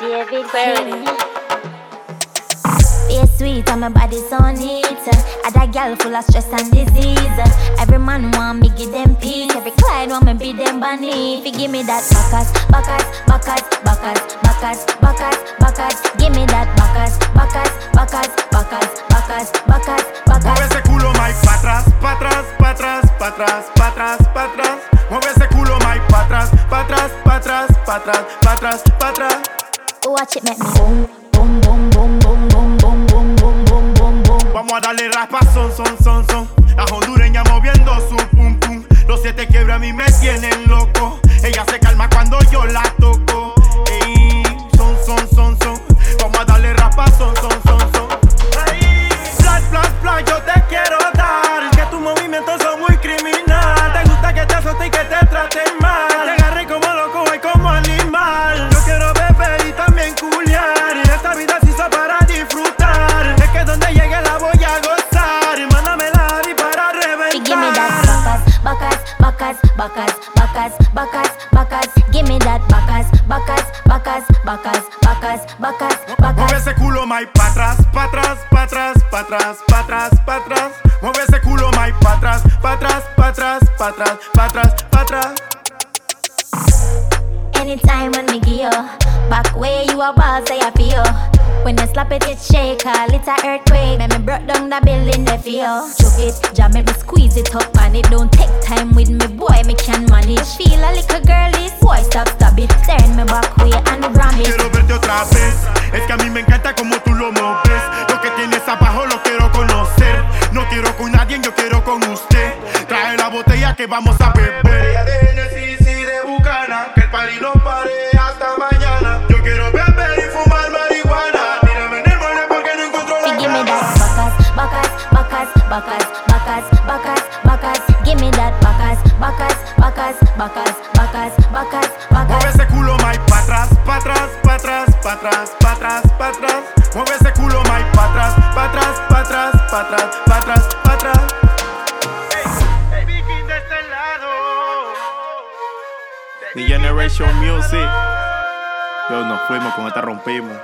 David Clarity. Face sweet and my body so neat. I that girl full of stress and disease. Every man want me give them peace. Every client want me be them bunny. If you give me that bacchus, bacchus, bacchus, bacchus, bacchus, bacchus, bacchus. Give me that bacchus, bacchus, bacchus, bacchus, bacchus, bacchus, Mueve bacchus. ese culo, Mike, pa' atrás, pa' atrás, pa' atrás, pa' atrás. Mueve ese culo, Mike, pa' atrás, pa' atrás, pa' atrás, pa' atrás, pa' atrás, pa' atrás. Watch it make me boom, boom, boom, boom, boom, boom, boom, boom, boom, boom, boom, boom. Vamos a darle raspazón, son, son, son. Bacchus, bacchus, bacchus, bacchus. Give me that bacchus, bacchus, bacchus, bacchus, bacchus, bacchus, Mueve bacchus. ese culo, Mike, pa' atrás, pa' atrás, pa' atrás, pa' atrás, pa' atrás, pa' atrás. Mueve ese culo, Mike, pa' atrás, pa' atrás, pa' atrás, pa' atrás, pa' atrás, pa' atrás. Anytime when me give you back where you ball say I feel. When you slap it, it shake a little earthquake. Make me broke down the building they feel. Choke it, jam it, me squeeze it up and it don't take time with me boy. Me can manage. Feel a little girlish boy, stop, stop it. Turn me back way and ram it. Quiero verte otra vez. Es que a mí me encanta como tú lo mueves. Lo que tienes abajo lo quiero conocer. No quiero con nadie, yo quiero con usted. Trae la botella que vamos a beber. Botella de Genesis y de Bucana. Que el party no pare hasta mañana. Pa' atrás, pa' atrás, pa' atrás. Mueve ese culo, Mike, pa' atrás, pa' atrás, pa' atrás, pa' atrás, pa' atrás, pa' atrás. Hey, de este lado. The Generation Music. Yo, nos fuimos, con esta rompimos.